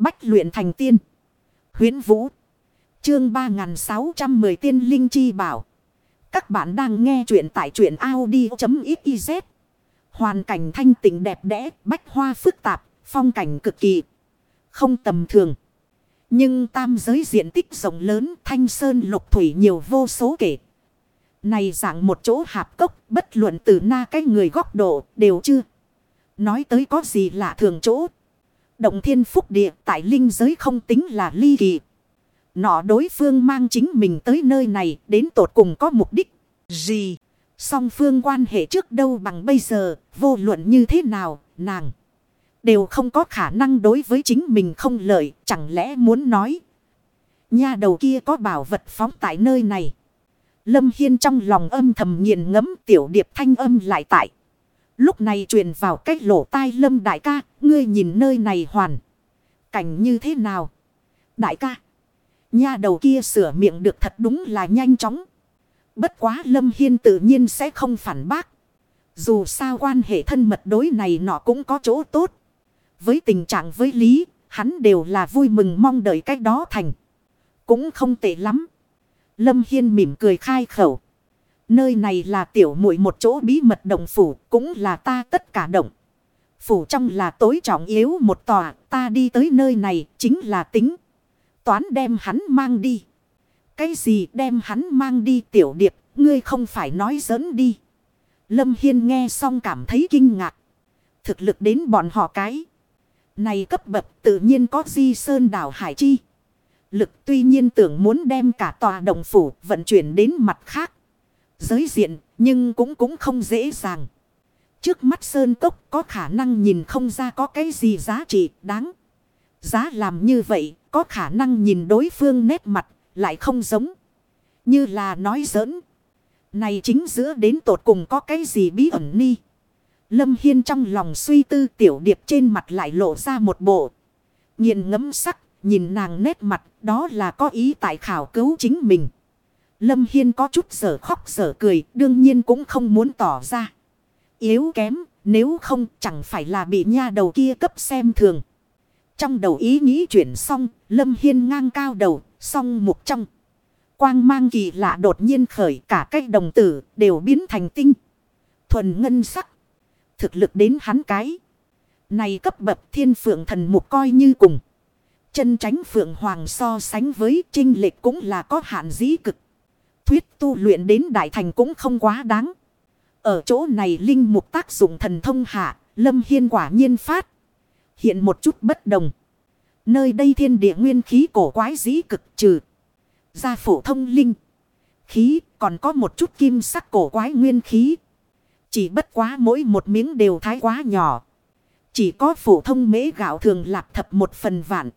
Bách luyện thành tiên. huyễn Vũ. Chương 3610 tiên linh chi bảo. Các bạn đang nghe truyện tại truyện Audi.xyz. Hoàn cảnh thanh tịnh đẹp đẽ, bách hoa phức tạp, phong cảnh cực kỳ. Không tầm thường. Nhưng tam giới diện tích rộng lớn, thanh sơn lục thủy nhiều vô số kể. Này dạng một chỗ hạp cốc, bất luận từ na cái người góc độ, đều chưa. Nói tới có gì lạ thường chỗ. Động thiên phúc địa tại linh giới không tính là ly kỳ. Nọ đối phương mang chính mình tới nơi này đến tột cùng có mục đích gì. Song phương quan hệ trước đâu bằng bây giờ, vô luận như thế nào, nàng. Đều không có khả năng đối với chính mình không lợi, chẳng lẽ muốn nói. Nhà đầu kia có bảo vật phóng tại nơi này. Lâm Hiên trong lòng âm thầm nghiền ngẫm tiểu điệp thanh âm lại tại. Lúc này truyền vào cách lỗ tai Lâm đại ca, ngươi nhìn nơi này hoàn. Cảnh như thế nào? Đại ca. Nha đầu kia sửa miệng được thật đúng là nhanh chóng. Bất quá Lâm Hiên tự nhiên sẽ không phản bác. Dù sao quan hệ thân mật đối này nọ cũng có chỗ tốt. Với tình trạng với Lý, hắn đều là vui mừng mong đợi cách đó thành. Cũng không tệ lắm. Lâm Hiên mỉm cười khai khẩu. Nơi này là tiểu muội một chỗ bí mật động phủ, cũng là ta tất cả động. Phủ trong là tối trọng yếu một tòa, ta đi tới nơi này chính là tính. Toán đem hắn mang đi. Cái gì đem hắn mang đi tiểu điệp, ngươi không phải nói giỡn đi. Lâm Hiên nghe xong cảm thấy kinh ngạc. Thực lực đến bọn họ cái. Này cấp bậc tự nhiên có di sơn đảo Hải Chi. Lực tuy nhiên tưởng muốn đem cả tòa đồng phủ vận chuyển đến mặt khác. Giới diện nhưng cũng cũng không dễ dàng. Trước mắt sơn cốc có khả năng nhìn không ra có cái gì giá trị đáng. Giá làm như vậy có khả năng nhìn đối phương nét mặt lại không giống. Như là nói giỡn. Này chính giữa đến tột cùng có cái gì bí ẩn ni. Lâm Hiên trong lòng suy tư tiểu điệp trên mặt lại lộ ra một bộ. Nhìn ngấm sắc, nhìn nàng nét mặt, đó là có ý tại khảo cứu chính mình. Lâm Hiên có chút sở khóc sở cười, đương nhiên cũng không muốn tỏ ra. Yếu kém, nếu không chẳng phải là bị nha đầu kia cấp xem thường. Trong đầu ý nghĩ chuyển xong, Lâm Hiên ngang cao đầu, song mục trong. Quang mang kỳ lạ đột nhiên khởi cả cách đồng tử đều biến thành tinh. Thuần ngân sắc. Thực lực đến hắn cái. Này cấp bậc thiên phượng thần mục coi như cùng. Chân tránh phượng hoàng so sánh với trinh lệch cũng là có hạn dĩ cực. Thuyết tu luyện đến đại thành cũng không quá đáng. Ở chỗ này linh mục tác dụng thần thông hạ, lâm hiên quả nhiên phát. Hiện một chút bất đồng. Nơi đây thiên địa nguyên khí cổ quái dĩ cực trừ. Gia phổ thông linh. Khí còn có một chút kim sắc cổ quái nguyên khí. Chỉ bất quá mỗi một miếng đều thái quá nhỏ. Chỉ có phổ thông mễ gạo thường lạp thập một phần vạn.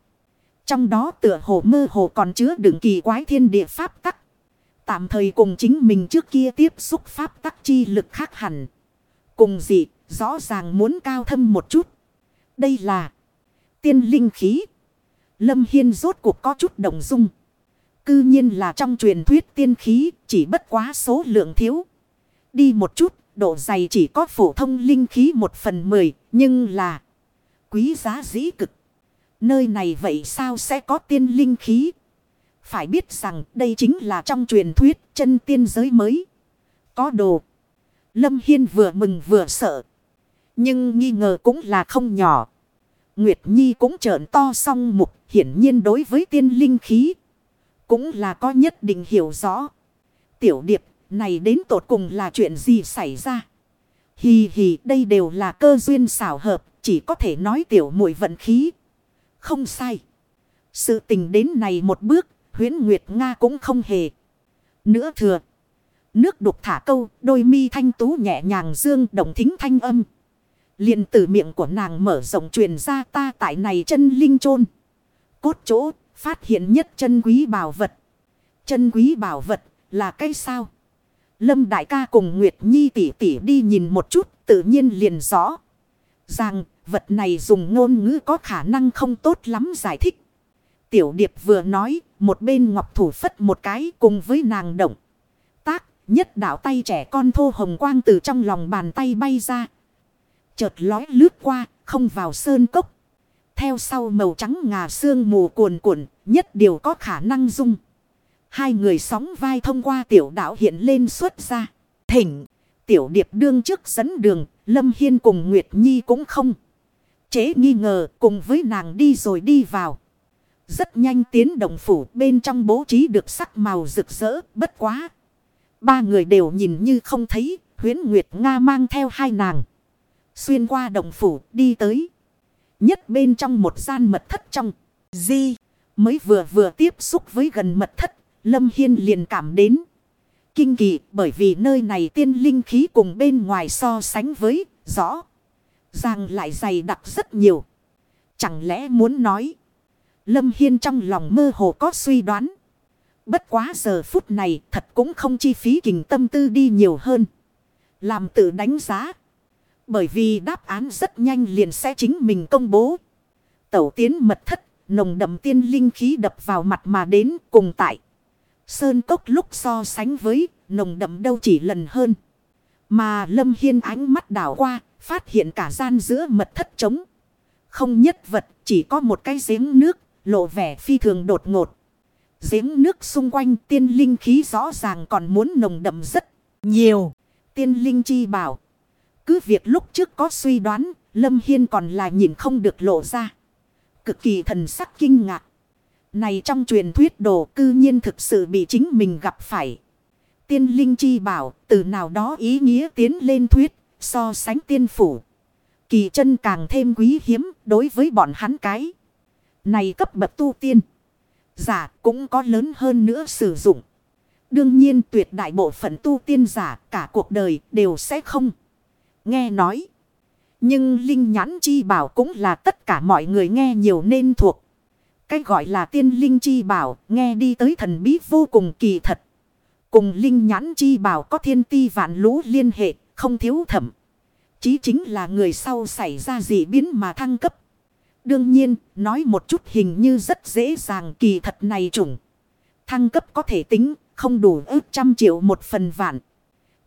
Trong đó tựa hồ mơ hồ còn chứa đựng kỳ quái thiên địa pháp tắc. Tạm thời cùng chính mình trước kia tiếp xúc pháp tắc chi lực khác hẳn. Cùng dị rõ ràng muốn cao thâm một chút. Đây là tiên linh khí. Lâm Hiên rốt cuộc có chút đồng dung. Cư nhiên là trong truyền thuyết tiên khí chỉ bất quá số lượng thiếu. Đi một chút, độ dày chỉ có phổ thông linh khí một phần mười, nhưng là quý giá dĩ cực. Nơi này vậy sao sẽ có tiên linh khí? Phải biết rằng đây chính là trong truyền thuyết chân tiên giới mới. Có đồ. Lâm Hiên vừa mừng vừa sợ. Nhưng nghi ngờ cũng là không nhỏ. Nguyệt Nhi cũng trợn to song mục, hiển nhiên đối với tiên linh khí. Cũng là có nhất định hiểu rõ. Tiểu điệp, này đến tột cùng là chuyện gì xảy ra. Hì hì, đây đều là cơ duyên xảo hợp. Chỉ có thể nói tiểu muội vận khí. Không sai. Sự tình đến này một bước. Huyến Nguyệt Nga cũng không hề. Nữa thừa. Nước đục thả câu. Đôi mi thanh tú nhẹ nhàng dương động thính thanh âm liền từ miệng của nàng mở rộng truyền ra ta tại này chân linh chôn Cốt chỗ, phát hiện nhất chân quý bảo vật. Chân quý bảo vật là cái sao? Lâm đại ca cùng Nguyệt Nhi tỷ tỷ đi nhìn một chút, tự nhiên liền rõ. Rằng, vật này dùng ngôn ngữ có khả năng không tốt lắm giải thích. Tiểu điệp vừa nói, một bên ngọc thủ phất một cái cùng với nàng động. Tác, nhất đạo tay trẻ con thô hồng quang từ trong lòng bàn tay bay ra, Chợt lói lướt qua, không vào sơn cốc. Theo sau màu trắng ngà xương mù cuồn cuộn, nhất điều có khả năng dung. Hai người sóng vai thông qua tiểu đạo hiện lên xuất ra. Thỉnh, tiểu điệp đương trước dẫn đường, Lâm Hiên cùng Nguyệt Nhi cũng không. Chế nghi ngờ cùng với nàng đi rồi đi vào. Rất nhanh tiến động phủ, bên trong bố trí được sắc màu rực rỡ, bất quá. Ba người đều nhìn như không thấy huyến Nguyệt Nga mang theo hai nàng. Xuyên qua động phủ, đi tới. Nhất bên trong một gian mật thất trong. Di, mới vừa vừa tiếp xúc với gần mật thất. Lâm Hiên liền cảm đến. Kinh kỳ, bởi vì nơi này tiên linh khí cùng bên ngoài so sánh với, rõ. Ràng lại dày đặc rất nhiều. Chẳng lẽ muốn nói. Lâm Hiên trong lòng mơ hồ có suy đoán. Bất quá giờ phút này thật cũng không chi phí kình tâm tư đi nhiều hơn. Làm tự đánh giá. Bởi vì đáp án rất nhanh liền sẽ chính mình công bố. Tẩu tiến mật thất, nồng đậm tiên linh khí đập vào mặt mà đến cùng tại. Sơn cốc lúc so sánh với nồng đậm đâu chỉ lần hơn. Mà Lâm Hiên ánh mắt đảo qua, phát hiện cả gian giữa mật thất trống. Không nhất vật, chỉ có một cái giếng nước, lộ vẻ phi thường đột ngột. Giếng nước xung quanh tiên linh khí rõ ràng còn muốn nồng đậm rất nhiều. Tiên linh chi bảo. Cứ việc lúc trước có suy đoán, Lâm Hiên còn là nhìn không được lộ ra. Cực kỳ thần sắc kinh ngạc. Này trong truyền thuyết đồ cư nhiên thực sự bị chính mình gặp phải. Tiên linh chi bảo, từ nào đó ý nghĩa tiến lên thuyết, so sánh tiên phủ. Kỳ chân càng thêm quý hiếm đối với bọn hắn cái. Này cấp bậc tu tiên. Giả cũng có lớn hơn nữa sử dụng. Đương nhiên tuyệt đại bộ phận tu tiên giả cả cuộc đời đều sẽ không. Nghe nói. Nhưng linh nhãn chi bảo cũng là tất cả mọi người nghe nhiều nên thuộc. Cái gọi là tiên linh chi bảo nghe đi tới thần bí vô cùng kỳ thật. Cùng linh nhãn chi bảo có thiên ti vạn lũ liên hệ, không thiếu thẩm. Chí chính là người sau xảy ra dị biến mà thăng cấp. Đương nhiên, nói một chút hình như rất dễ dàng kỳ thật này chủng. Thăng cấp có thể tính, không đủ ước trăm triệu một phần vạn.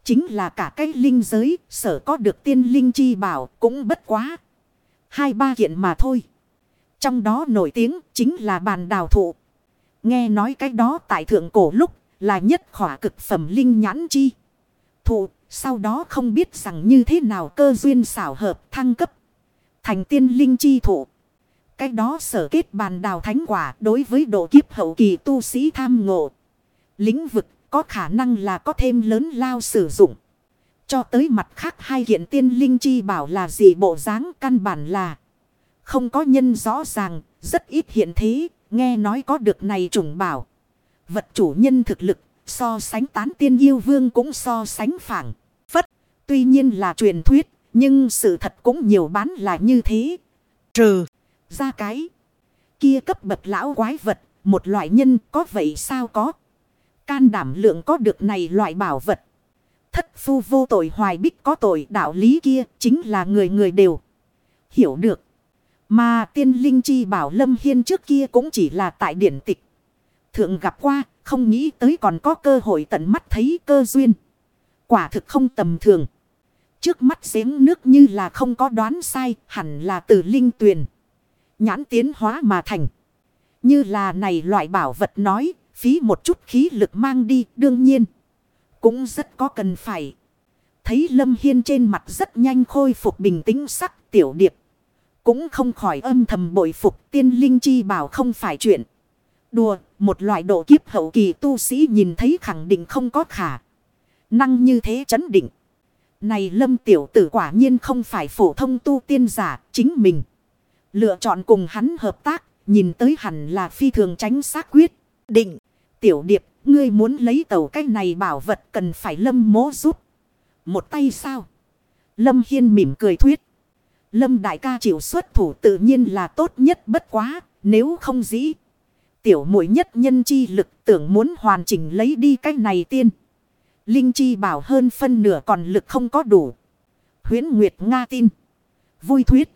Chính là cả cái linh giới, sở có được tiên linh chi bảo cũng bất quá. Hai ba kiện mà thôi. Trong đó nổi tiếng chính là bàn đào thụ. Nghe nói cái đó tại thượng cổ lúc là nhất khỏa cực phẩm linh nhãn chi. Thụ, sau đó không biết rằng như thế nào cơ duyên xảo hợp thăng cấp. Thành tiên linh chi thụ. Cái đó sở kết bàn đào thánh quả đối với độ kiếp hậu kỳ tu sĩ tham ngộ. Lĩnh vực có khả năng là có thêm lớn lao sử dụng. Cho tới mặt khác hai hiện tiên linh chi bảo là gì bộ dáng căn bản là. Không có nhân rõ ràng, rất ít hiện thế, nghe nói có được này trùng bảo. Vật chủ nhân thực lực, so sánh tán tiên yêu vương cũng so sánh phẳng. Phất, tuy nhiên là truyền thuyết, nhưng sự thật cũng nhiều bán là như thế. Trừ ra cái. Kia cấp bậc lão quái vật. Một loại nhân có vậy sao có. Can đảm lượng có được này loại bảo vật. Thất phu vô tội hoài bích có tội đạo lý kia, chính là người người đều. Hiểu được. Mà tiên linh chi bảo lâm hiên trước kia cũng chỉ là tại điển tịch. Thượng gặp qua, không nghĩ tới còn có cơ hội tận mắt thấy cơ duyên. Quả thực không tầm thường. Trước mắt giếng nước như là không có đoán sai, hẳn là từ linh tuyền. Nhãn tiến hóa mà thành. Như là này loại bảo vật nói, phí một chút khí lực mang đi đương nhiên. Cũng rất có cần phải. Thấy Lâm Hiên trên mặt rất nhanh khôi phục bình tĩnh sắc tiểu điệp. Cũng không khỏi âm thầm bội phục tiên linh chi bảo không phải chuyện. Đùa, một loại độ kiếp hậu kỳ tu sĩ nhìn thấy khẳng định không có khả. Năng như thế chấn định. Này lâm tiểu tử quả nhiên không phải phổ thông tu tiên giả, chính mình. Lựa chọn cùng hắn hợp tác, nhìn tới hẳn là phi thường tránh xác quyết. Định, tiểu điệp, ngươi muốn lấy tàu cái này bảo vật cần phải lâm mố giúp. Một tay sao? Lâm Hiên mỉm cười thuyết. Lâm đại ca chịu xuất thủ tự nhiên là tốt nhất bất quá, nếu không dĩ. Tiểu mũi nhất nhân chi lực tưởng muốn hoàn chỉnh lấy đi cái này tiên. Linh chi bảo hơn phân nửa còn lực không có đủ. Huyến Nguyệt Nga tin. Vui thuyết.